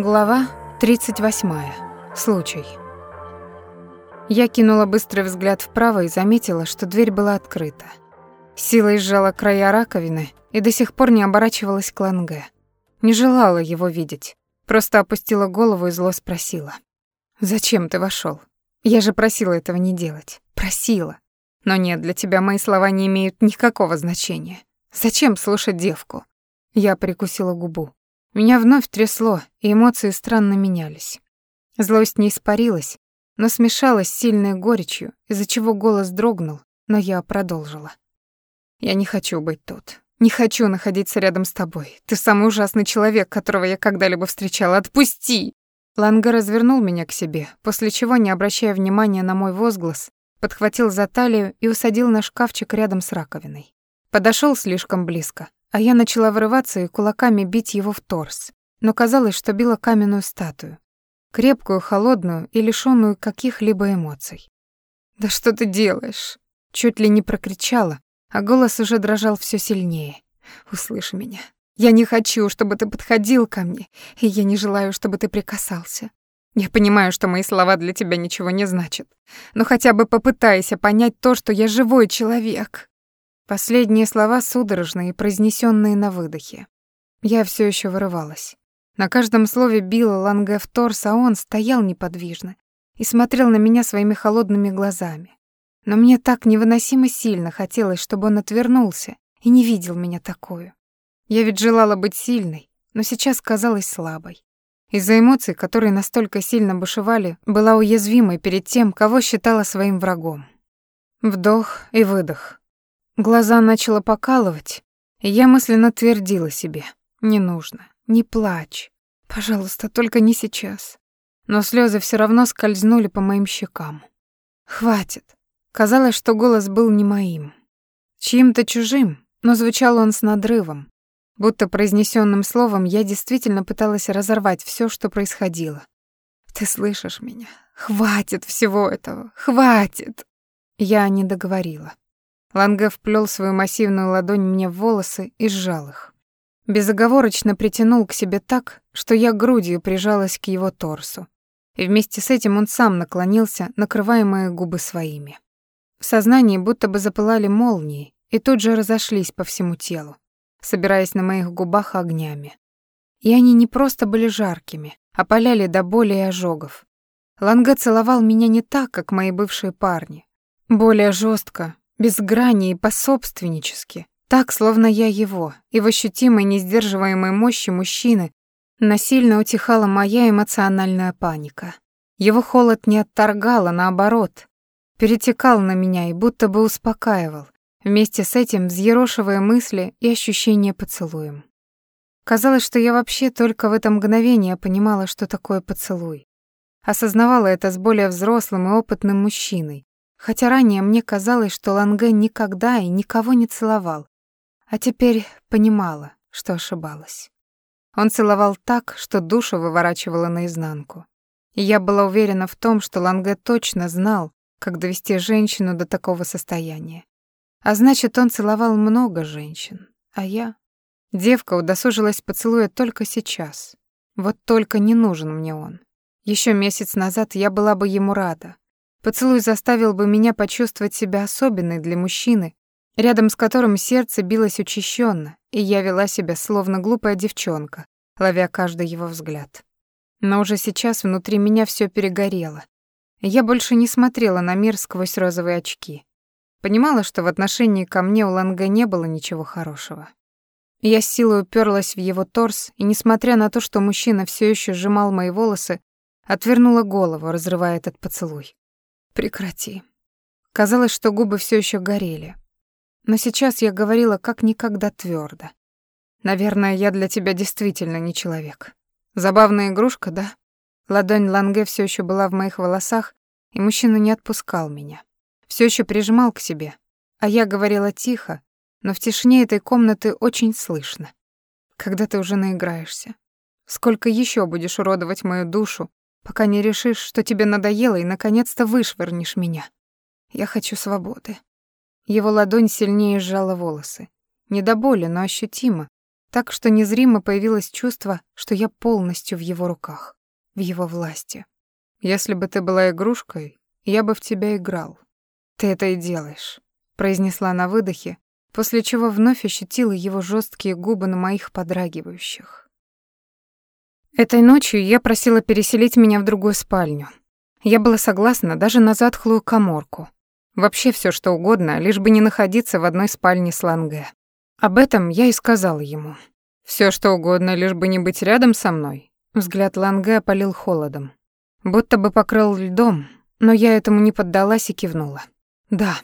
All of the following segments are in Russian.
Глава 38. Случай. Я кинула быстрый взгляд вправо и заметила, что дверь была открыта. Силой сжала края раковины и до сих пор не оборачивалась к Ланге. Не желала его видеть, просто опустила голову и зло спросила. «Зачем ты вошел? Я же просила этого не делать. Просила. Но нет, для тебя мои слова не имеют никакого значения. Зачем слушать девку?» Я прикусила губу. Меня вновь трясло, и эмоции странно менялись. Злость не испарилась, но смешалась с сильной горечью, из-за чего голос дрогнул, но я продолжила. «Я не хочу быть тут. Не хочу находиться рядом с тобой. Ты самый ужасный человек, которого я когда-либо встречала. Отпусти!» Ланга развернул меня к себе, после чего, не обращая внимания на мой возглас, подхватил за талию и усадил на шкафчик рядом с раковиной. Подошел слишком близко, а я начала вырываться и кулаками бить его в торс, но казалось, что била каменную статую, крепкую, холодную и лишённую каких-либо эмоций. «Да что ты делаешь?» Чуть ли не прокричала, а голос уже дрожал все сильнее. «Услышь меня. Я не хочу, чтобы ты подходил ко мне, и я не желаю, чтобы ты прикасался. Я понимаю, что мои слова для тебя ничего не значат, но хотя бы попытайся понять то, что я живой человек». Последние слова судорожные, произнесенные на выдохе. Я все еще вырывалась. На каждом слове била Ланге торс, а он стоял неподвижно и смотрел на меня своими холодными глазами. Но мне так невыносимо сильно хотелось, чтобы он отвернулся и не видел меня такую. Я ведь желала быть сильной, но сейчас казалась слабой. Из-за эмоций, которые настолько сильно бушевали, была уязвимой перед тем, кого считала своим врагом. Вдох и выдох. Глаза начало покалывать, и я мысленно твердила себе: "Не нужно, не плачь. Пожалуйста, только не сейчас". Но слезы все равно скользнули по моим щекам. Хватит. Казалось, что голос был не моим, чьим-то чужим, но звучал он с надрывом, будто произнесенным словом я действительно пыталась разорвать все, что происходило. Ты слышишь меня? Хватит всего этого. Хватит. Я не договорила. Ланге вплел свою массивную ладонь мне в волосы и сжал их. Безоговорочно притянул к себе так, что я грудью прижалась к его торсу. И вместе с этим он сам наклонился, накрывая мои губы своими. В сознании будто бы запылали молнии и тут же разошлись по всему телу, собираясь на моих губах огнями. И они не просто были жаркими, а паляли до боли и ожогов. Ланге целовал меня не так, как мои бывшие парни. Более жестко, без грани и пособственнически, так, словно я его, и в ощутимой, несдерживаемой мощи мужчины насильно утихала моя эмоциональная паника. Его холод не отторгал, а наоборот, перетекал на меня и будто бы успокаивал, вместе с этим взъерошивая мысли и ощущения поцелуем. Казалось, что я вообще только в это мгновение понимала, что такое поцелуй. Осознавала это с более взрослым и опытным мужчиной, Хотя ранее мне казалось, что Ланге никогда и никого не целовал, а теперь понимала, что ошибалась. Он целовал так, что душу выворачивало наизнанку. И я была уверена в том, что Ланге точно знал, как довести женщину до такого состояния. А значит, он целовал много женщин, а я... Девка удосужилась поцелуя только сейчас. Вот только не нужен мне он. Еще месяц назад я была бы ему рада, Поцелуй заставил бы меня почувствовать себя особенной для мужчины, рядом с которым сердце билось учащенно, и я вела себя словно глупая девчонка, ловя каждый его взгляд. Но уже сейчас внутри меня все перегорело. Я больше не смотрела на мир сквозь розовые очки. Понимала, что в отношении ко мне у Ланга не было ничего хорошего. Я с силой уперлась в его торс, и, несмотря на то, что мужчина все еще сжимал мои волосы, отвернула голову, разрывая этот поцелуй. Прекрати. Казалось, что губы все еще горели. Но сейчас я говорила как никогда твердо. Наверное, я для тебя действительно не человек. Забавная игрушка, да? Ладонь Ланге все еще была в моих волосах, и мужчина не отпускал меня. Все еще прижимал к себе, а я говорила тихо, но в тишине этой комнаты очень слышно. Когда ты уже наиграешься? Сколько еще будешь уродовать мою душу, пока не решишь, что тебе надоело, и наконец-то вышвырнешь меня. Я хочу свободы. Его ладонь сильнее сжала волосы. Не до боли, но ощутимо, так что незримо появилось чувство, что я полностью в его руках, в его власти. «Если бы ты была игрушкой, я бы в тебя играл. Ты это и делаешь», — произнесла на выдохе, после чего вновь ощутила его жесткие губы на моих подрагивающих. Этой ночью я просила переселить меня в другую спальню. Я была согласна даже на затхлую коморку. Вообще все что угодно, лишь бы не находиться в одной спальне с Ланге. Об этом я и сказала ему. Все что угодно, лишь бы не быть рядом со мной. Взгляд Ланге опалил холодом. Будто бы покрыл льдом, но я этому не поддалась и кивнула. Да.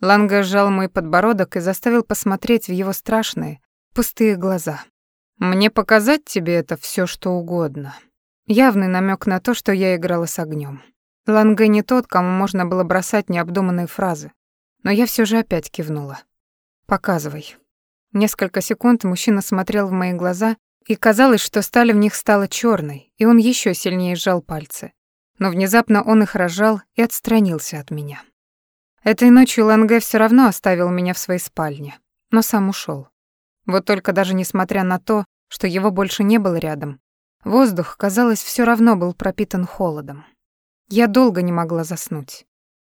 Ланге сжал мой подбородок и заставил посмотреть в его страшные, пустые глаза. Мне показать тебе это все что угодно. Явный намек на то, что я играла с огнем. Ланге не тот, кому можно было бросать необдуманные фразы, но я все же опять кивнула. Показывай. Несколько секунд мужчина смотрел в мои глаза, и казалось, что сталь в них стала черной, и он еще сильнее сжал пальцы. Но внезапно он их разжал и отстранился от меня. Этой ночью Ланге все равно оставил меня в своей спальне, но сам ушел. Вот только даже несмотря на то, что его больше не было рядом, воздух, казалось, все равно был пропитан холодом. Я долго не могла заснуть.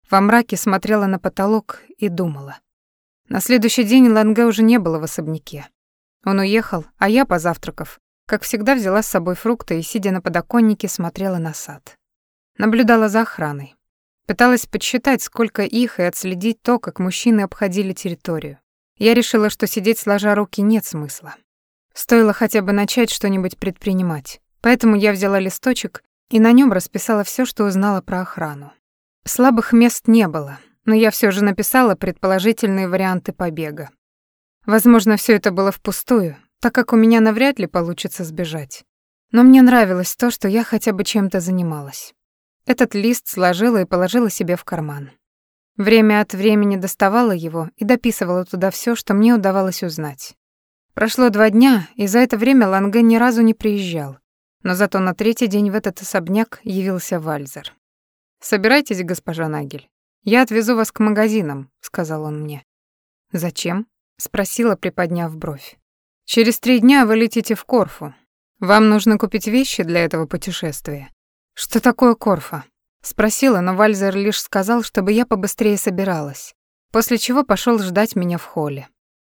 Во мраке смотрела на потолок и думала — на следующий день Ланге уже не было в особняке. Он уехал, а я, позавтракав, как всегда взяла с собой фрукты и, сидя на подоконнике, смотрела на сад. Наблюдала за охраной. Пыталась подсчитать, сколько их, и отследить то, как мужчины обходили территорию. Я решила, что сидеть сложа руки нет смысла. Стоило хотя бы начать что-нибудь предпринимать. Поэтому я взяла листочек и на нем расписала все, что узнала про охрану. Слабых мест не было, но я все же написала предположительные варианты побега. Возможно, все это было впустую, так как у меня навряд ли получится сбежать. Но мне нравилось то, что я хотя бы чем-то занималась. Этот лист сложила и положила себе в карман. Время от времени доставала его и дописывала туда все, что мне удавалось узнать. Прошло два дня, и за это время Ланге ни разу не приезжал. Но зато на третий день в этот особняк явился Вальзер. «Собирайтесь, госпожа Нагель. «Я отвезу вас к магазинам», — сказал он мне. «Зачем?» — спросила, приподняв бровь. «Через три дня вы летите в Корфу. Вам нужно купить вещи для этого путешествия». «Что такое Корфа?» — спросила, но Вальзер лишь сказал, чтобы я побыстрее собиралась, после чего пошел ждать меня в холле.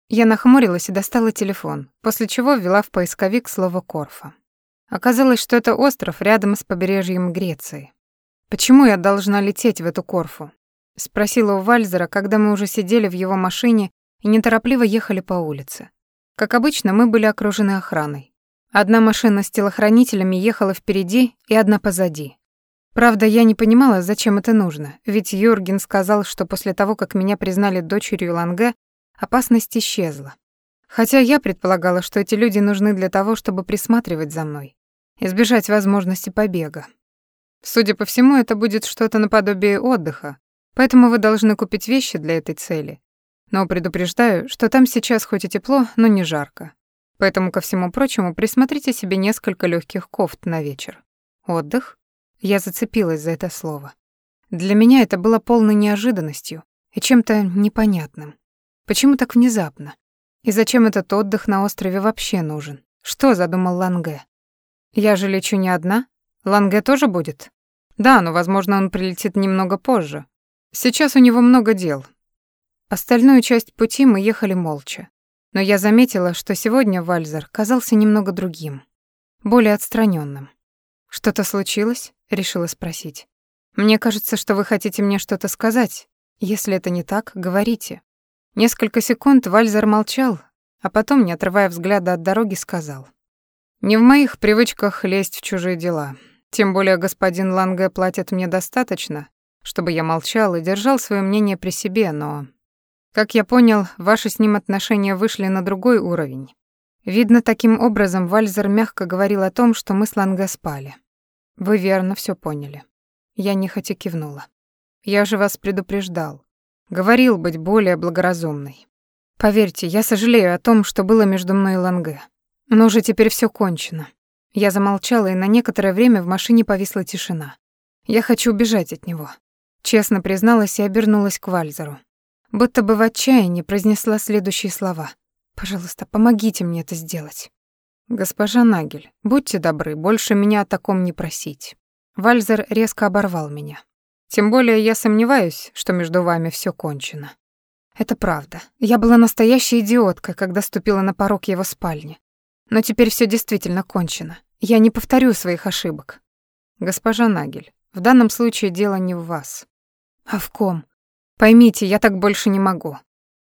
Я нахмурилась и достала телефон, после чего ввела в поисковик слово «Корфа». Оказалось, что это остров рядом с побережьем Греции. Почему я должна лететь в эту Корфу? Спросила у Вальзера, когда мы уже сидели в его машине и неторопливо ехали по улице. Как обычно, мы были окружены охраной. Одна машина с телохранителями ехала впереди и одна позади. Правда, я не понимала, зачем это нужно, ведь Юрген сказал, что после того, как меня признали дочерью Ланге, опасность исчезла. Хотя я предполагала, что эти люди нужны для того, чтобы присматривать за мной, избежать возможности побега. Судя по всему, это будет что-то наподобие отдыха, Поэтому вы должны купить вещи для этой цели. Но предупреждаю, что там сейчас хоть и тепло, но не жарко. Поэтому, ко всему прочему, присмотрите себе несколько легких кофт на вечер. Отдых? Я зацепилась за это слово. Для меня это было полной неожиданностью и чем-то непонятным. Почему так внезапно? И зачем этот отдых на острове вообще нужен? Что задумал Ланге? Я же лечу не одна. Ланге тоже будет? Да, но, возможно, он прилетит немного позже, Сейчас у него много дел. Остальную часть пути мы ехали молча. Но я заметила, что сегодня Вальзер казался немного другим, более отстраненным. «Что-то случилось?» — решила спросить. «Мне кажется, что вы хотите мне что-то сказать. Если это не так, говорите». Несколько секунд Вальзер молчал, а потом, не отрывая взгляда от дороги, сказал. «Не в моих привычках лезть в чужие дела. Тем более господин Ланге платит мне достаточно, чтобы я молчал и держал свое мнение при себе, но... Как я понял, ваши с ним отношения вышли на другой уровень. Видно, таким образом Вальзер мягко говорил о том, что мы с Ланге спали. Вы верно все поняли. Я нехотя кивнула. Я же вас предупреждал. Говорил быть более благоразумной. Поверьте, я сожалею о том, что было между мной и Ланге. Но уже теперь все кончено. Я замолчала, и на некоторое время в машине повисла тишина. Я хочу убежать от него. Честно призналась и обернулась к Вальзеру. Будто бы в отчаянии произнесла следующие слова. Пожалуйста, помогите мне это сделать. Госпожа Нагель, будьте добры, больше меня о таком не просить. Вальзер резко оборвал меня. Тем более я сомневаюсь, что между вами все кончено. Это правда. Я была настоящей идиоткой, когда ступила на порог его спальни. Но теперь все действительно кончено. Я не повторю своих ошибок. Госпожа Нагель, в данном случае дело не в вас. А в ком? Поймите, я так больше не могу.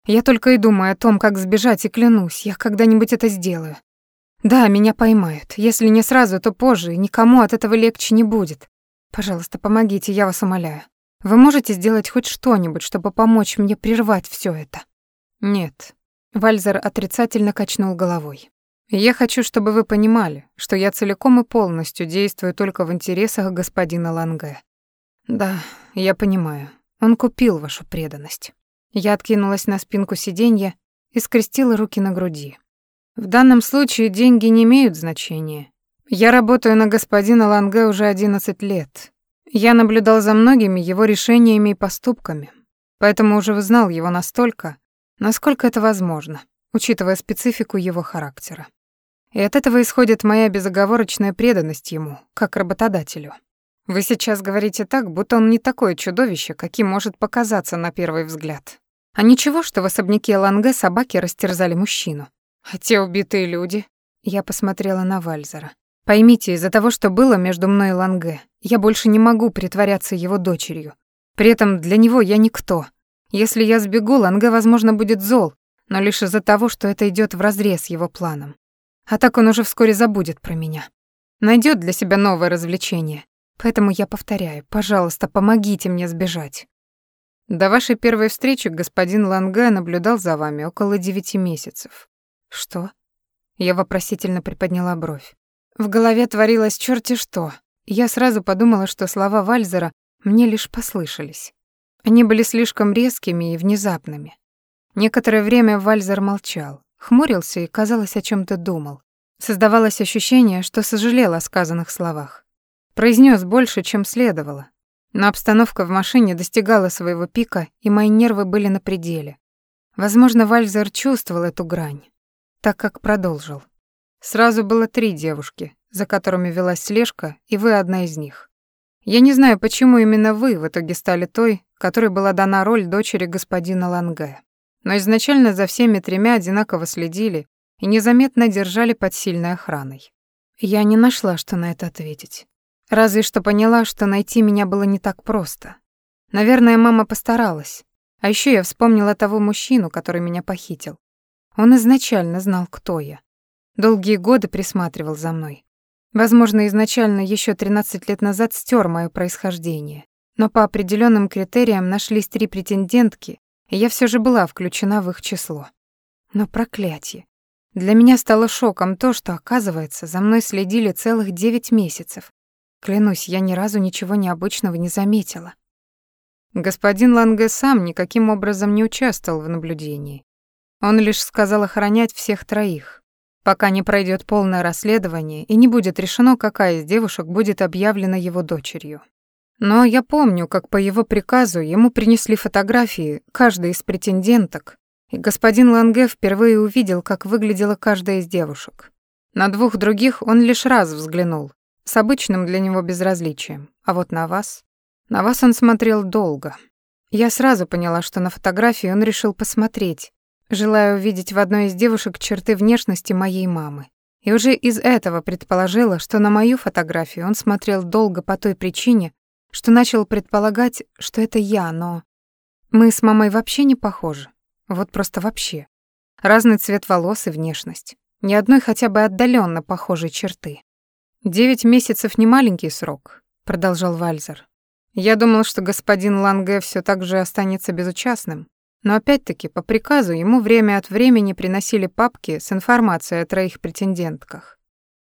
Я только и думаю о том, как сбежать, и клянусь, я когда-нибудь это сделаю. Да, меня поймают. Если не сразу, то позже, никому от этого легче не будет. Пожалуйста, помогите, я вас умоляю. Вы можете сделать хоть что-нибудь, чтобы помочь мне прервать все это? Нет. Вальзер отрицательно качнул головой. Я хочу, чтобы вы понимали, что я целиком и полностью действую только в интересах господина Ланге. Да, я понимаю. Он купил вашу преданность. Я откинулась на спинку сиденья и скрестила руки на груди. В данном случае деньги не имеют значения. Я работаю на господина Ланге уже 11 лет. Я наблюдал за многими его решениями и поступками, поэтому уже узнал его настолько, насколько это возможно, учитывая специфику его характера. И от этого исходит моя безоговорочная преданность ему, как работодателю. Вы сейчас говорите так, будто он не такое чудовище, каким может показаться на первый взгляд. А ничего, что в особняке Ланге собаки растерзали мужчину. А те убитые люди... Я посмотрела на Вальзера. Поймите, из-за того, что было между мной и Ланге, я больше не могу притворяться его дочерью. При этом для него я никто. Если я сбегу, Ланге, возможно, будет зол, но лишь из-за того, что это идет вразрез его планом. А так он уже вскоре забудет про меня. Найдет для себя новое развлечение. Поэтому я повторяю, пожалуйста, помогите мне сбежать. До вашей первой встречи господин Ланге наблюдал за вами около девяти месяцев. Что? Я вопросительно приподняла бровь. В голове творилось черти что. Я сразу подумала, что слова Вальзера мне лишь послышались. Они были слишком резкими и внезапными. Некоторое время Вальзер молчал, хмурился и, казалось, о чем то думал. Создавалось ощущение, что сожалел о сказанных словах. Произнес больше, чем следовало. Но обстановка в машине достигала своего пика, и мои нервы были на пределе. Возможно, Вальзер чувствовал эту грань, так как продолжил. Сразу было три девушки, за которыми велась слежка, и вы одна из них. Я не знаю, почему именно вы в итоге стали той, которой была дана роль дочери господина Ланге. Но изначально за всеми тремя одинаково следили и незаметно держали под сильной охраной. Я не нашла, что на это ответить. Разве что поняла, что найти меня было не так просто. Наверное, мама постаралась. А еще я вспомнила того мужчину, который меня похитил. Он изначально знал, кто я. Долгие годы присматривал за мной. Возможно, изначально еще 13 лет назад стер моё происхождение. Но по определенным критериям нашлись три претендентки, и я все же была включена в их число. Но проклятие. Для меня стало шоком то, что, оказывается, за мной следили целых девять месяцев, Клянусь, я ни разу ничего необычного не заметила. Господин Ланге сам никаким образом не участвовал в наблюдении. Он лишь сказал охранять всех троих, пока не пройдет полное расследование и не будет решено, какая из девушек будет объявлена его дочерью. Но я помню, как по его приказу ему принесли фотографии каждой из претенденток, и господин Ланге впервые увидел, как выглядела каждая из девушек. На двух других он лишь раз взглянул, с обычным для него безразличием. А вот на вас... На вас он смотрел долго. Я сразу поняла, что на фотографии он решил посмотреть, желая увидеть в одной из девушек черты внешности моей мамы. И уже из этого предположила, что на мою фотографию он смотрел долго по той причине, что начал предполагать, что это я, но... Мы с мамой вообще не похожи. Вот просто вообще. Разный цвет волос и внешность. Ни одной хотя бы отдаленно похожей черты. «Девять месяцев не маленький срок», — продолжал Вальзер. «Я думал, что господин Ланге все так же останется безучастным, но опять-таки по приказу ему время от времени приносили папки с информацией о троих претендентках.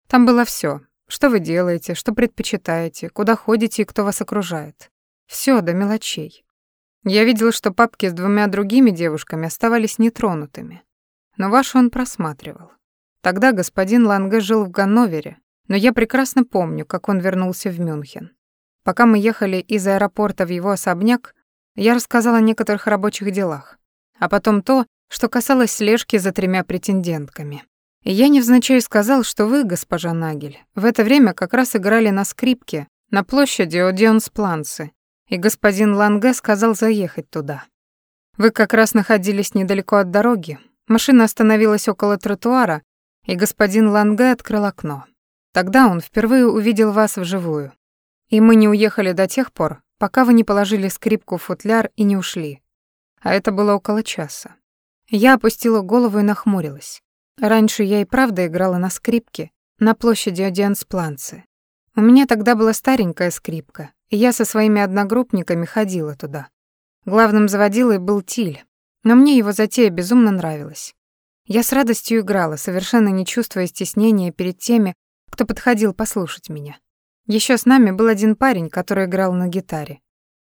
Там было все: что вы делаете, что предпочитаете, куда ходите и кто вас окружает. Все до мелочей. Я видел, что папки с двумя другими девушками оставались нетронутыми. Но вашу он просматривал. Тогда господин Ланге жил в Ганновере, но я прекрасно помню, как он вернулся в Мюнхен. Пока мы ехали из аэропорта в его особняк, я рассказала о некоторых рабочих делах, а потом то, что касалось слежки за тремя претендентками. И я невзначай сказал, что вы, госпожа Нагель, в это время как раз играли на скрипке на площади Одионспланцы, и господин Ланге сказал заехать туда. Вы как раз находились недалеко от дороги, машина остановилась около тротуара, и господин Ланге открыл окно. Тогда он впервые увидел вас вживую. И мы не уехали до тех пор, пока вы не положили скрипку в футляр и не ушли. А это было около часа. Я опустила голову и нахмурилась. Раньше я и правда играла на скрипке на площади Одианспланцы. У меня тогда была старенькая скрипка, и я со своими одногруппниками ходила туда. Главным заводилой был Тиль, но мне его затея безумно нравилась. Я с радостью играла, совершенно не чувствуя стеснения перед теми, кто подходил послушать меня. Еще с нами был один парень, который играл на гитаре.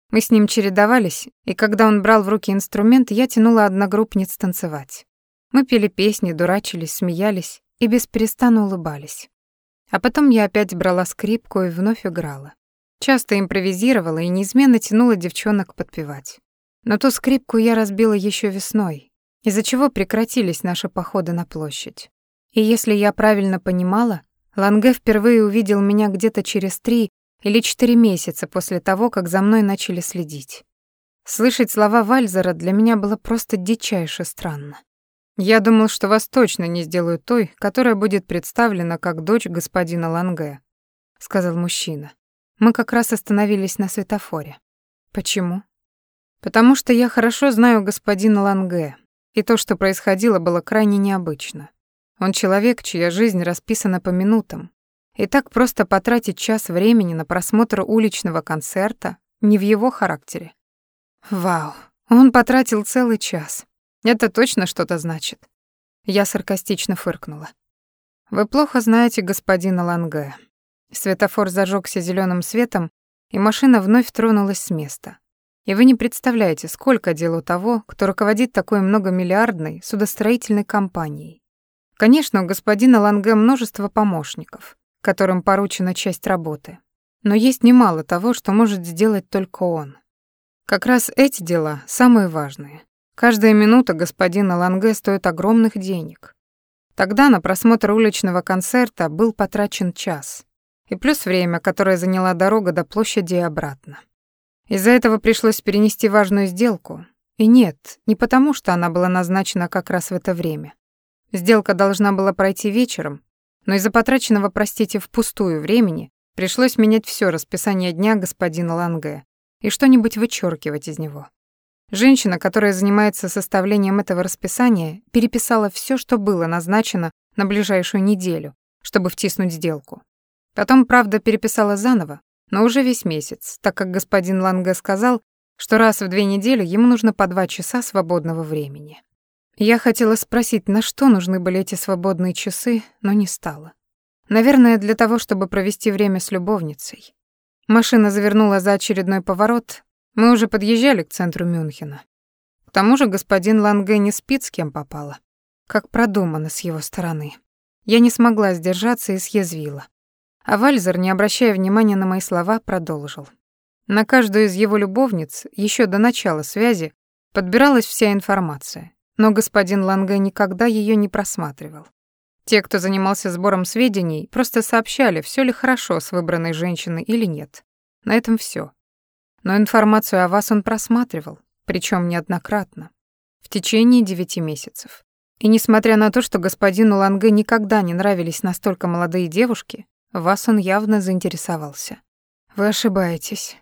Мы с ним чередовались, и когда он брал в руки инструмент, я тянула одногруппниц танцевать. Мы пели песни, дурачились, смеялись и без перестану улыбались. А потом я опять брала скрипку и вновь играла. Часто импровизировала и неизменно тянула девчонок подпевать. Но ту скрипку я разбила еще весной, из-за чего прекратились наши походы на площадь. И если я правильно понимала, Ланге впервые увидел меня где-то через три или четыре месяца после того, как за мной начали следить. Слышать слова Вальзера для меня было просто дичайше странно. Я думал, что вас точно не сделают той, которая будет представлена как дочь господина Ланге, сказал мужчина. Мы как раз остановились на светофоре. Почему? Потому что я хорошо знаю господина Ланге, и то, что происходило, было крайне необычно. Он человек, чья жизнь расписана по минутам, и так просто потратить час времени на просмотр уличного концерта не в его характере. Вау, он потратил целый час. Это точно что-то значит. Я саркастично фыркнула. Вы плохо знаете господина Ланге. Светофор зажегся зеленым светом, и машина вновь тронулась с места. И вы не представляете, сколько дел у того, кто руководит такой многомиллиардной судостроительной компанией. Конечно, у господина Ланге множество помощников, которым поручена часть работы. Но есть немало того, что может сделать только он. Как раз эти дела самые важные. Каждая минута господина Ланге стоит огромных денег. Тогда на просмотр уличного концерта был потрачен час. И плюс время, которое заняла дорога до площади и обратно. Из-за этого пришлось перенести важную сделку. И нет, не потому, что она была назначена как раз в это время. Сделка должна была пройти вечером, но из-за потраченного, простите, впустую времени пришлось менять все расписание дня господина Ланге и что-нибудь вычеркивать из него. Женщина, которая занимается составлением этого расписания, переписала все, что было назначено на ближайшую неделю, чтобы втиснуть сделку. Потом, правда, переписала заново, но уже весь месяц, так как господин Ланге сказал, что раз в две недели ему нужно по два часа свободного времени. Я хотела спросить, на что нужны были эти свободные часы, но не стала. Наверное, для того, чтобы провести время с любовницей. Машина завернула за очередной поворот, мы уже подъезжали к центру Мюнхена. К тому же господин Ланге не спит с кем попало. Как продумано с его стороны. Я не смогла сдержаться и съязвила. А Вальзер, не обращая внимания на мои слова, продолжил. На каждую из его любовниц еще до начала связи подбиралась вся информация, но господин Ланге никогда ее не просматривал. Те, кто занимался сбором сведений, просто сообщали, все ли хорошо с выбранной женщиной или нет. На этом все. Но информацию о вас он просматривал, причем неоднократно, в течение девяти месяцев. И несмотря на то, что господину Ланге никогда не нравились настолько молодые девушки, вас он явно заинтересовался. Вы ошибаетесь.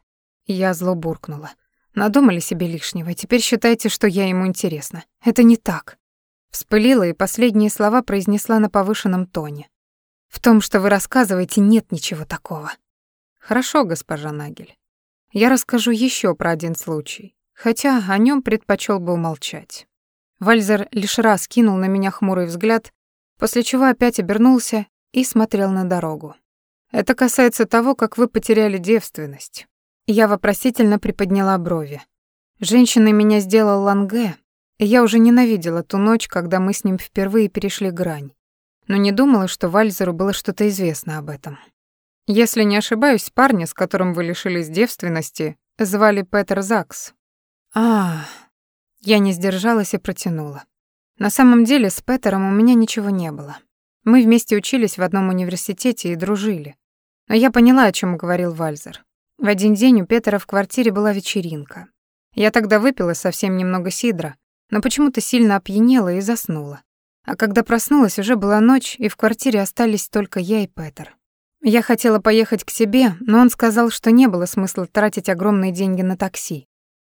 Я зло буркнула. Надумали себе лишнего, теперь считайте, что я ему интересна. Это не так. Вспылила и последние слова произнесла на повышенном тоне. В том, что вы рассказываете, нет ничего такого. Хорошо, госпожа Нагель. Я расскажу еще про один случай, хотя о нем предпочел бы умолчать. Вальзер лишь раз кинул на меня хмурый взгляд, после чего опять обернулся и смотрел на дорогу. Это касается того, как вы потеряли девственность. Я вопросительно приподняла брови. Женщиной меня сделал Ланге, и я уже ненавидела ту ночь, когда мы с ним впервые перешли грань. Но не думала, что Вальзеру было что-то известно об этом. Если не ошибаюсь, парня, с которым вы лишились девственности, звали Петер Закс. А, я не сдержалась и протянула. На самом деле с Петером у меня ничего не было. Мы вместе учились в одном университете и дружили. Но я поняла, о чем говорил Вальзер. В один день у Петера в квартире была вечеринка. Я тогда выпила совсем немного сидра, но почему-то сильно опьянела и заснула. А когда проснулась, уже была ночь, и в квартире остались только я и Петер. Я хотела поехать к себе, но он сказал, что не было смысла тратить огромные деньги на такси.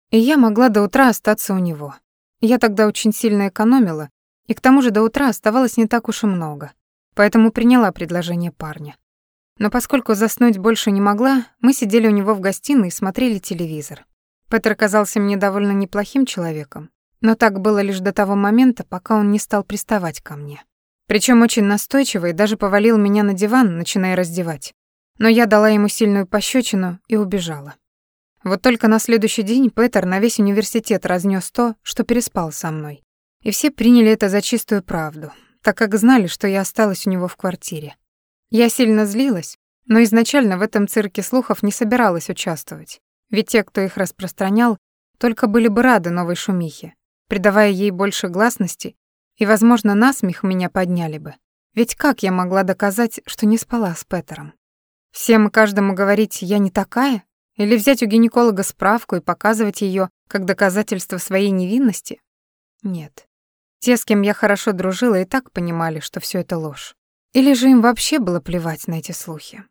И я могла до утра остаться у него. Я тогда очень сильно экономила, и к тому же до утра оставалось не так уж и много. Поэтому приняла предложение парня. Но поскольку заснуть больше не могла, мы сидели у него в гостиной и смотрели телевизор. Петр казался мне довольно неплохим человеком, но так было лишь до того момента, пока он не стал приставать ко мне. Причем очень настойчиво и даже повалил меня на диван, начиная раздевать. Но я дала ему сильную пощечину и убежала. Вот только на следующий день Петр на весь университет разнес то, что переспал со мной. И все приняли это за чистую правду, так как знали, что я осталась у него в квартире. Я сильно злилась, но изначально в этом цирке слухов не собиралась участвовать, ведь те, кто их распространял, только были бы рады новой шумихе, придавая ей больше гласности, и, возможно, насмех меня подняли бы. Ведь как я могла доказать, что не спала с Петером? Всем и каждому говорить «я не такая»? Или взять у гинеколога справку и показывать ее как доказательство своей невинности? Нет. Те, с кем я хорошо дружила, и так понимали, что все это ложь. Или же им вообще было плевать на эти слухи.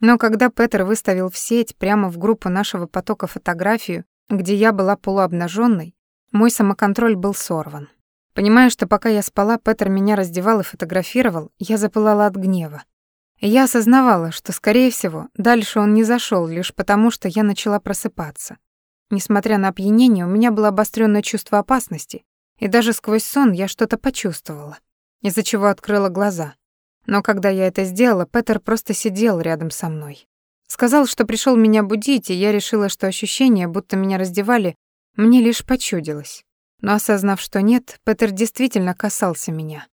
Но когда Петр выставил в сеть прямо в группу нашего потока фотографию, где я была полуобнаженной, мой самоконтроль был сорван. Понимая, что пока я спала, Петр меня раздевал и фотографировал, я запылала от гнева. Я осознавала, что, скорее всего, дальше он не зашел лишь потому, что я начала просыпаться. Несмотря на опьянение, у меня было обостренное чувство опасности, и даже сквозь сон я что-то почувствовала, из-за чего открыла глаза. Но когда я это сделала, Петер просто сидел рядом со мной. Сказал, что пришел меня будить, и я решила, что ощущение, будто меня раздевали, мне лишь почудилось. Но осознав, что нет, Петер действительно касался меня.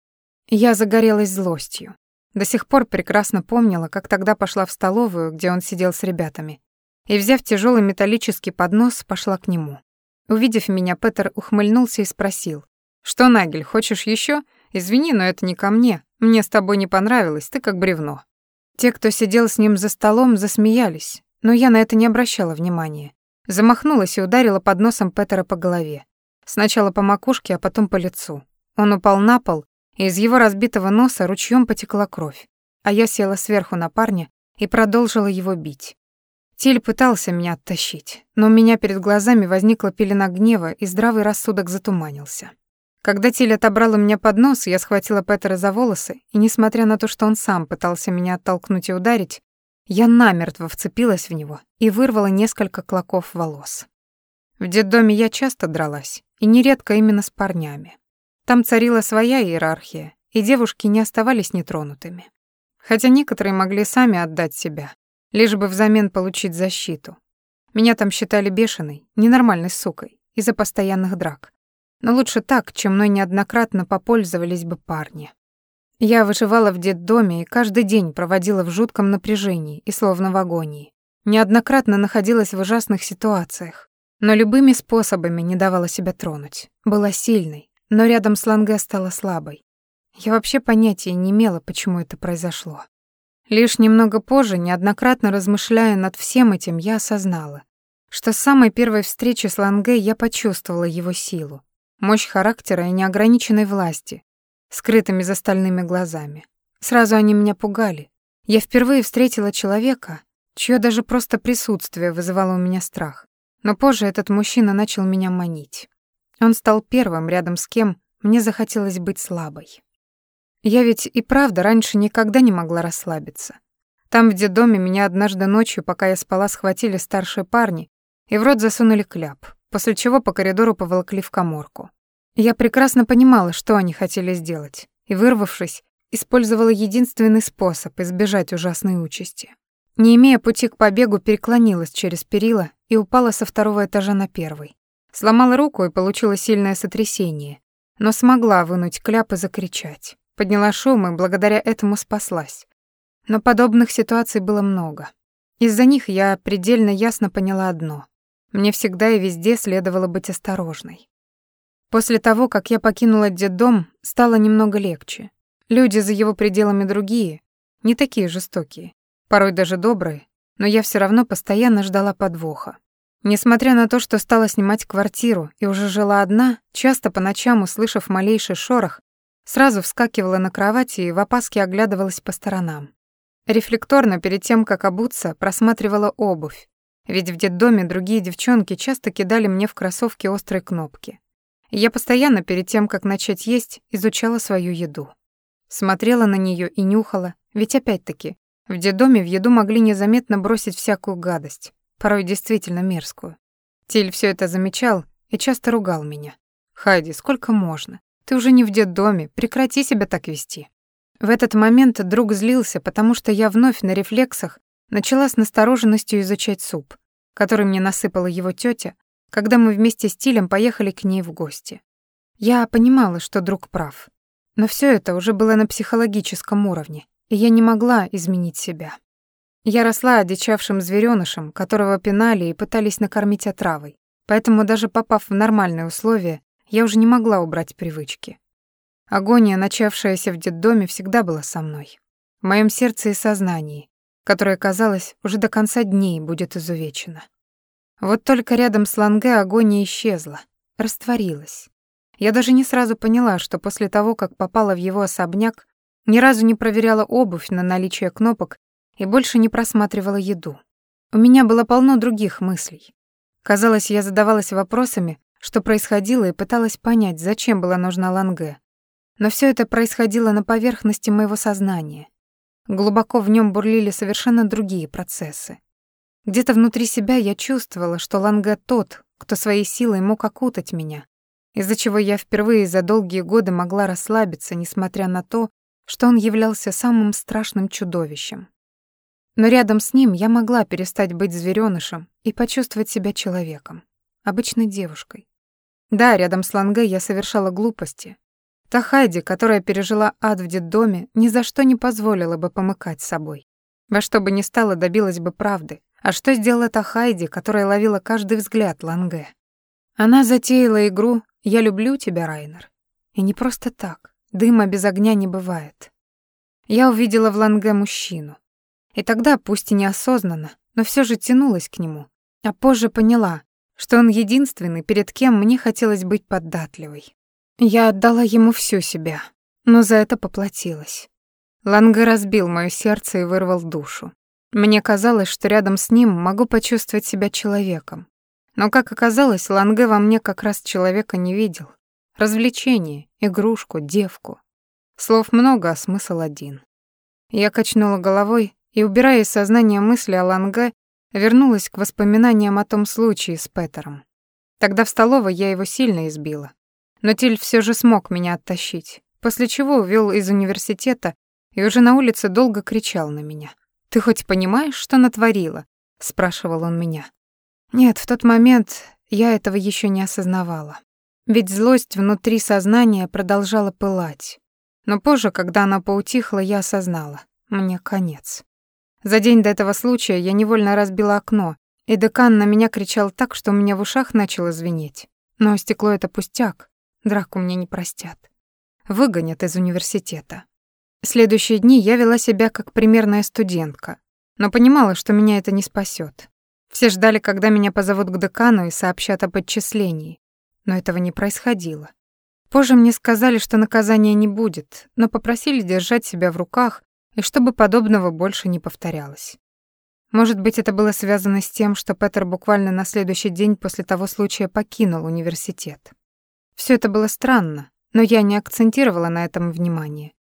Я загорелась злостью. До сих пор прекрасно помнила, как тогда пошла в столовую, где он сидел с ребятами, и, взяв тяжелый металлический поднос, пошла к нему. Увидев меня, Петер ухмыльнулся и спросил. «Что, Нагель, хочешь еще? Извини, но это не ко мне. Мне с тобой не понравилось, ты как бревно». Те, кто сидел с ним за столом, засмеялись, но я на это не обращала внимания. Замахнулась и ударила подносом Петера по голове. Сначала по макушке, а потом по лицу. Он упал на пол, и из его разбитого носа ручьем потекла кровь. А я села сверху на парня и продолжила его бить. Тиль пытался меня оттащить, но у меня перед глазами возникла пелена гнева, и здравый рассудок затуманился. Когда Тиль отобрал у меня поднос, я схватила Петера за волосы, и, несмотря на то, что он сам пытался меня оттолкнуть и ударить, я намертво вцепилась в него и вырвала несколько клоков волос. В детдоме я часто дралась, и нередко именно с парнями. Там царила своя иерархия, и девушки не оставались нетронутыми. Хотя некоторые могли сами отдать себя, лишь бы взамен получить защиту. Меня там считали бешеной, ненормальной сукой, из-за постоянных драк. Но лучше так, чем мной неоднократно попользовались бы парни. Я выживала в детдоме и каждый день проводила в жутком напряжении и словно в агонии. Неоднократно находилась в ужасных ситуациях, но любыми способами не давала себя тронуть. Была сильной, но рядом с Ланге стала слабой. Я вообще понятия не имела, почему это произошло. Лишь немного позже, неоднократно размышляя над всем этим, я осознала, что с самой первой встречи с Ланге я почувствовала его силу, мощь характера и неограниченной власти, скрытыми за стальными глазами. Сразу они меня пугали. Я впервые встретила человека, чье даже просто присутствие вызывало у меня страх. Но позже этот мужчина начал меня манить. Он стал первым, рядом с кем мне захотелось быть слабой. Я ведь и правда раньше никогда не могла расслабиться. Там в детдоме меня однажды ночью, пока я спала, схватили старшие парни и в рот засунули кляп после чего по коридору поволокли в каморку. Я прекрасно понимала, что они хотели сделать, и, вырвавшись, использовала единственный способ избежать ужасной участи. Не имея пути к побегу, переклонилась через перила и упала со второго этажа на первый. Сломала руку и получила сильное сотрясение, но смогла вынуть кляп и закричать. Подняла шум и благодаря этому спаслась. Но подобных ситуаций было много. Из-за них я предельно ясно поняла одно. Мне всегда и везде следовало быть осторожной. После того, как я покинула детдом, стало немного легче. Люди за его пределами другие, не такие жестокие, порой даже добрые, но я все равно постоянно ждала подвоха. Несмотря на то, что стала снимать квартиру и уже жила одна, часто по ночам, услышав малейший шорох, сразу вскакивала на кровати и в опаске оглядывалась по сторонам. Рефлекторно перед тем, как обуться, просматривала обувь, ведь в детдоме другие девчонки часто кидали мне в кроссовки острые кнопки. Я постоянно перед тем, как начать есть, изучала свою еду. Смотрела на нее и нюхала, ведь опять-таки, в детдоме в еду могли незаметно бросить всякую гадость, порой действительно мерзкую. Тиль все это замечал и часто ругал меня. «Хайди, сколько можно? Ты уже не в детдоме, прекрати себя так вести». В этот момент друг злился, потому что я вновь на рефлексах начала с настороженностью изучать суп, который мне насыпала его тетя, когда мы вместе с Тилем поехали к ней в гости. Я понимала, что друг прав. Но все это уже было на психологическом уровне, и я не могла изменить себя. Я росла одичавшим зверёнышем, которого пинали и пытались накормить отравой, поэтому даже попав в нормальные условия, я уже не могла убрать привычки. Агония, начавшаяся в детдоме, всегда была со мной. В моем сердце и сознании, которое, казалось, уже до конца дней будет изувечено. Вот только рядом с Ланге агония исчезла, растворилась. Я даже не сразу поняла, что после того, как попала в его особняк, ни разу не проверяла обувь на наличие кнопок и больше не просматривала еду. У меня было полно других мыслей. Казалось, я задавалась вопросами, что происходило, и пыталась понять, зачем была нужна Ланге. Но все это происходило на поверхности моего сознания. Глубоко в нем бурлили совершенно другие процессы. Где-то внутри себя я чувствовала, что Ланге тот, кто своей силой мог окутать меня, из-за чего я впервые за долгие годы могла расслабиться, несмотря на то, что он являлся самым страшным чудовищем. Но рядом с ним я могла перестать быть зверёнышем и почувствовать себя человеком, обычной девушкой. Да, рядом с Ланге я совершала глупости. Та Хайди, которая пережила ад в детдоме, ни за что не позволила бы помыкать собой. Во что бы ни стало, добилась бы правды, а что сделала та Хайди, которая ловила каждый взгляд Ланге? Она затеяла игру «Я люблю тебя, Райнер». И не просто так. Дыма без огня не бывает. Я увидела в Ланге мужчину. И тогда, пусть и неосознанно, но все же тянулась к нему. А позже поняла, что он единственный, перед кем мне хотелось быть податливой. Я отдала ему всю себя, но за это поплатилась. Ланге разбил моё сердце и вырвал душу. Мне казалось, что рядом с ним могу почувствовать себя человеком. Но, как оказалось, Ланге во мне как раз человека не видел. Развлечение, игрушку, девку. Слов много, а смысл один. Я качнула головой и, убирая из сознания мысли о Ланге, вернулась к воспоминаниям о том случае с Петером. Тогда в столовой я его сильно избила. Но Тиль все же смог меня оттащить, после чего увел из университета и уже на улице долго кричал на меня. «Ты хоть понимаешь, что натворила?» — спрашивал он меня. Нет, в тот момент я этого еще не осознавала. Ведь злость внутри сознания продолжала пылать. Но позже, когда она поутихла, я осознала. Мне конец. За день до этого случая я невольно разбила окно, и декан на меня кричал так, что у меня в ушах начало звенеть. Но стекло — это пустяк, драку мне не простят. Выгонят из университета. Следующие дни я вела себя как примерная студентка, но понимала, что меня это не спасет. Все ждали, когда меня позовут к декану и сообщат о подчислении, но этого не происходило. Позже мне сказали, что наказания не будет, но попросили держать себя в руках и чтобы подобного больше не повторялось. Может быть, это было связано с тем, что Петер буквально на следующий день после того случая покинул университет. Все это было странно, но я не акцентировала на этом внимание.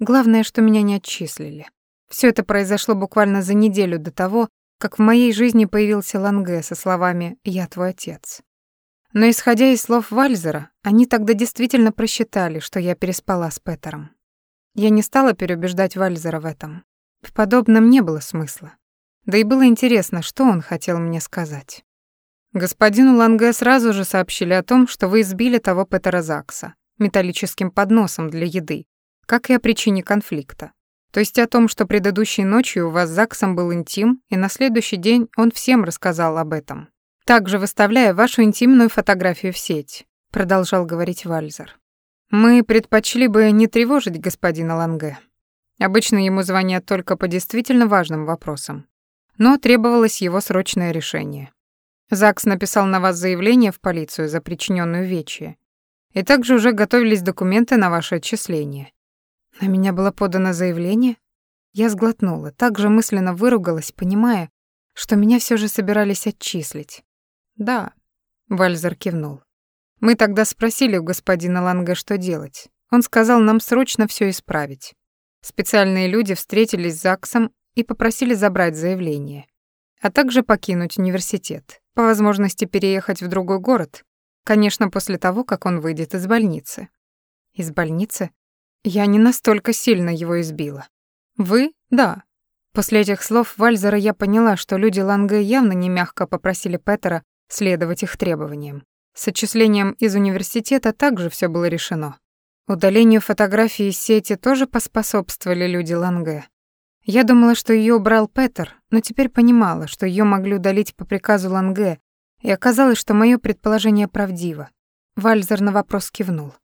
Главное, что меня не отчислили. Все это произошло буквально за неделю до того, как в моей жизни появился Ланге со словами «Я твой отец». Но исходя из слов Вальзера, они тогда действительно просчитали, что я переспала с Петером. Я не стала переубеждать Вальзера в этом. В подобном не было смысла. Да и было интересно, что он хотел мне сказать. Господину Ланге сразу же сообщили о том, что вы избили того Петера Закса металлическим подносом для еды, как и о причине конфликта. То есть о том, что предыдущей ночью у вас с Заксом был интим, и на следующий день он всем рассказал об этом. Также выставляя вашу интимную фотографию в сеть. продолжал говорить Вальзер. Мы предпочли бы не тревожить господина Ланге. Обычно ему звонят только по действительно важным вопросам. Но требовалось его срочное решение. ЗАГС написал на вас заявление в полицию за причиненную вечье. И также уже готовились документы на ваше отчисление. На меня было подано заявление? Я сглотнула, также мысленно выругалась, понимая, что меня все же собирались отчислить. «Да», — Вальзер кивнул. «Мы тогда спросили у господина Ланга, что делать. Он сказал нам срочно все исправить. Специальные люди встретились с ЗАГСом и попросили забрать заявление, а также покинуть университет, по возможности переехать в другой город, конечно, после того, как он выйдет из больницы». «Из больницы?» Я не настолько сильно его избила. Вы? Да. После этих слов Вальзера я поняла, что люди Ланге явно не мягко попросили Петера следовать их требованиям. С отчислением из университета также все было решено. Удалению фотографии из сети тоже поспособствовали люди Ланге. Я думала, что ее убрал Петер, но теперь понимала, что ее могли удалить по приказу Ланге, и оказалось, что мое предположение правдиво. Вальзер на вопрос кивнул.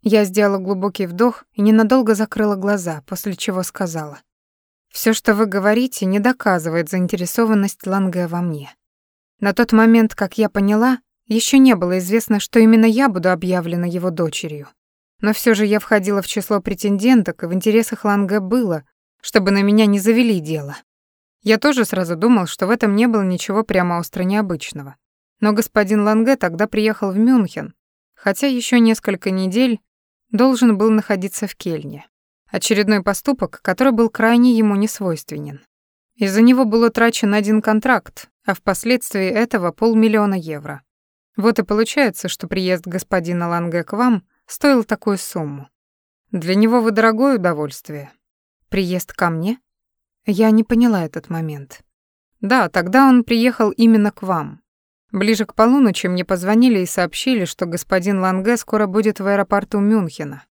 Я сделала глубокий вдох и ненадолго закрыла глаза, после чего сказала. «Всё, что вы говорите, не доказывает заинтересованность Ланге во мне. На тот момент, как я поняла, ещё не было известно, что именно я буду объявлена его дочерью. Но всё же я входила в число претенденток, и в интересах Ланге было, чтобы на меня не завели дело. Я тоже сразу думал, что в этом не было ничего прямо остро необычного. Но господин Ланге тогда приехал в Мюнхен, хотя ещё несколько недель должен был находиться в Кельне. Очередной поступок, который был крайне ему несвойственен. Из-за него был утрачен один контракт, а впоследствии этого полмиллиона евро. Вот и получается, что приезд господина Ланге к вам стоил такую сумму. Для него вы дорогое удовольствие. Приезд ко мне? Я не поняла этот момент. Да, тогда он приехал именно к вам. Ближе к полуночи мне позвонили и сообщили, что господин Ланге скоро будет в аэропорту Мюнхена.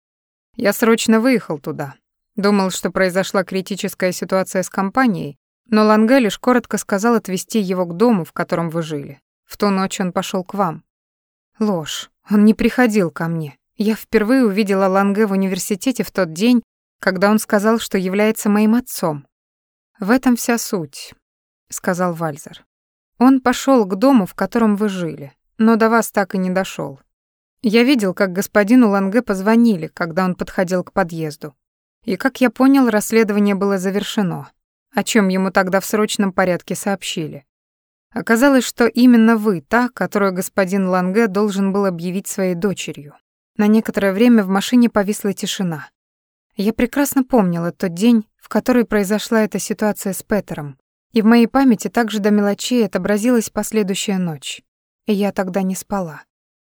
Я срочно выехал туда. Думал, что произошла критическая ситуация с компанией, но Ланге лишь коротко сказал отвезти его к дому, в котором вы жили. В ту ночь он пошел к вам. Ложь. Он не приходил ко мне. Я впервые увидела Ланге в университете в тот день, когда он сказал, что является моим отцом. В этом вся суть, сказал Вальзер. Он пошел к дому, в котором вы жили, но до вас так и не дошел. Я видел, как господину Ланге позвонили, когда он подходил к подъезду. И, как я понял, расследование было завершено, о чем ему тогда в срочном порядке сообщили. Оказалось, что именно вы та, которую господин Ланге должен был объявить своей дочерью. На некоторое время в машине повисла тишина. Я прекрасно помнила тот день, в который произошла эта ситуация с Петером, и в моей памяти также до мелочей отобразилась последующая ночь. И я тогда не спала.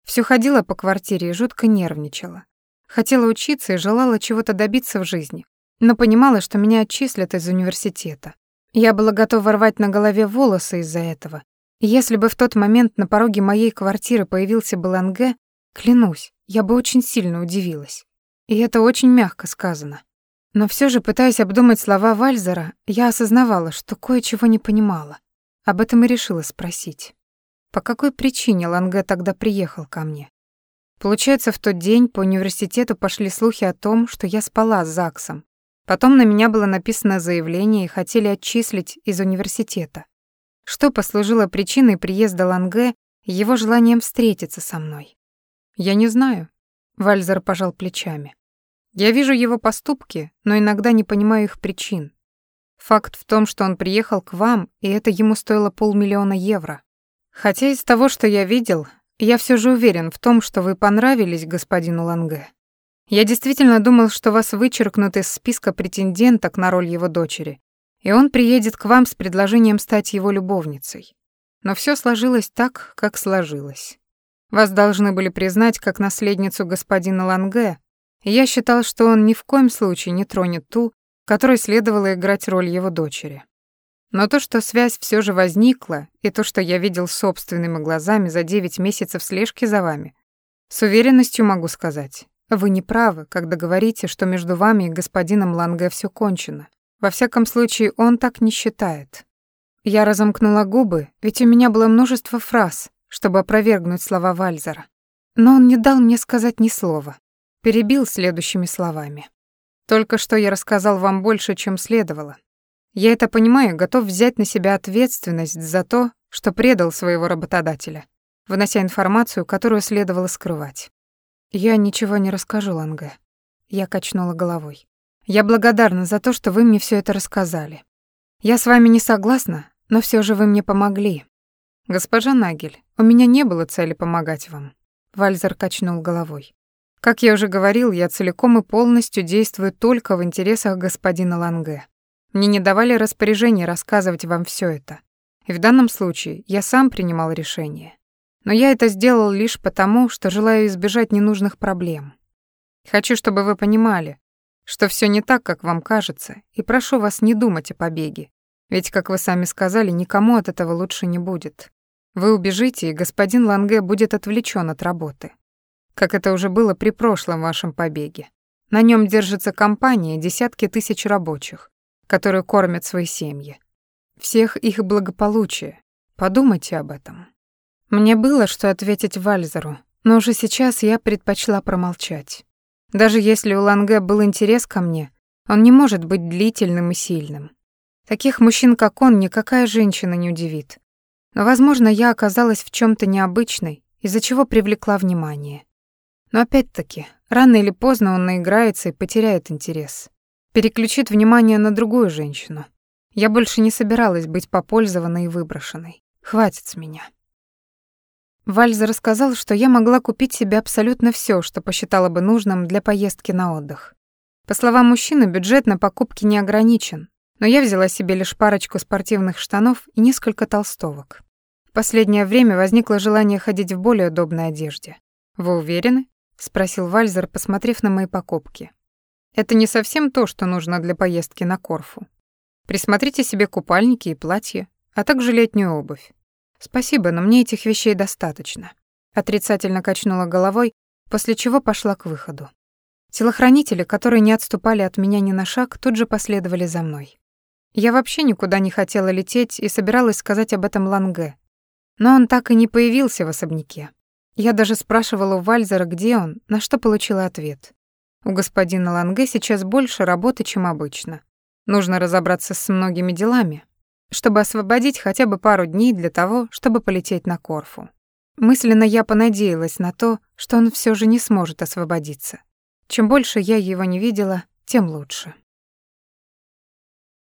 Всё ходила по квартире и жутко нервничала. Хотела учиться и желала чего-то добиться в жизни, но понимала, что меня отчислят из университета. Я была готова рвать на голове волосы из-за этого. Если бы в тот момент на пороге моей квартиры появился Баланге, клянусь, я бы очень сильно удивилась. И это очень мягко сказано. Но все же, пытаясь обдумать слова Вальзера, я осознавала, что кое-чего не понимала. Об этом и решила спросить. По какой причине Ланге тогда приехал ко мне? Получается, в тот день по университету пошли слухи о том, что я спала с Заксом. Потом на меня было написано заявление и хотели отчислить из университета. Что послужило причиной приезда Ланге его желанием встретиться со мной? Я не знаю. Вальзер пожал плечами. Я вижу его поступки, но иногда не понимаю их причин. Факт в том, что он приехал к вам, и это ему стоило полмиллиона евро. Хотя из того, что я видел, я все же уверен в том, что вы понравились господину Ланге. Я действительно думал, что вас вычеркнут из списка претенденток на роль его дочери, и он приедет к вам с предложением стать его любовницей. Но все сложилось так, как сложилось. Вас должны были признать как наследницу господина Ланге, я считал, что он ни в коем случае не тронет ту, которой следовало играть роль его дочери. Но то, что связь все же возникла, и то, что я видел собственными глазами за девять месяцев слежки за вами, с уверенностью могу сказать, вы не правы, когда говорите, что между вами и господином Ланге все кончено. Во всяком случае, он так не считает. Я разомкнула губы, ведь у меня было множество фраз, чтобы опровергнуть слова Вальзера. Но он не дал мне сказать ни слова. Перебил следующими словами. «Только что я рассказал вам больше, чем следовало. Я это понимаю, готов взять на себя ответственность за то, что предал своего работодателя, вынося информацию, которую следовало скрывать. Я ничего не расскажу, Ланге. Я качнула головой. Я благодарна за то, что вы мне все это рассказали. Я с вами не согласна, но все же вы мне помогли. Госпожа Нагель, у меня не было цели помогать вам. Вальзер качнул головой. Как я уже говорил, я целиком и полностью действую только в интересах господина Ланге. Мне не давали распоряжения рассказывать вам все это. И в данном случае я сам принимал решение. Но я это сделал лишь потому, что желаю избежать ненужных проблем. Хочу, чтобы вы понимали, что все не так, как вам кажется, и прошу вас не думать о побеге. Ведь, как вы сами сказали, никому от этого лучше не будет. Вы убежите, и господин Ланге будет отвлечен от работы. Как это уже было при прошлом вашем побеге. На нем держится компания десятки тысяч рабочих, которые кормят свои семьи. Всех их благополучие. Подумайте об этом. Мне было что ответить Вальзеру, но уже сейчас я предпочла промолчать. Даже если у Ланге был интерес ко мне, он не может быть длительным и сильным. Таких мужчин, как он, никакая женщина не удивит. Но, возможно, я оказалась в чем то необычной, из-за чего привлекла внимание. Но опять-таки, рано или поздно он наиграется и потеряет интерес. Переключит внимание на другую женщину. Я больше не собиралась быть попользованной и выброшенной. Хватит с меня. Вальза рассказал, что я могла купить себе абсолютно все, что посчитала бы нужным для поездки на отдых. По словам мужчины, бюджет на покупки не ограничен, но я взяла себе лишь парочку спортивных штанов и несколько толстовок. В последнее время возникло желание ходить в более удобной одежде. «Вы уверены?» — спросил Вальзер, посмотрев на мои покупки. «Это не совсем то, что нужно для поездки на Корфу. Присмотрите себе купальники и платья, а также летнюю обувь. «Спасибо, но мне этих вещей достаточно». Отрицательно качнула головой, после чего пошла к выходу. Телохранители, которые не отступали от меня ни на шаг, тут же последовали за мной. Я вообще никуда не хотела лететь и собиралась сказать об этом Ланге. Но он так и не появился в особняке. Я даже спрашивала у Вальзера, где он, на что получила ответ. У господина Ланге сейчас больше работы, чем обычно. Нужно разобраться с многими делами, чтобы освободить хотя бы пару дней для того, чтобы полететь на Корфу. Мысленно я понадеялась на то, что он все же не сможет освободиться. Чем больше я его не видела, тем лучше.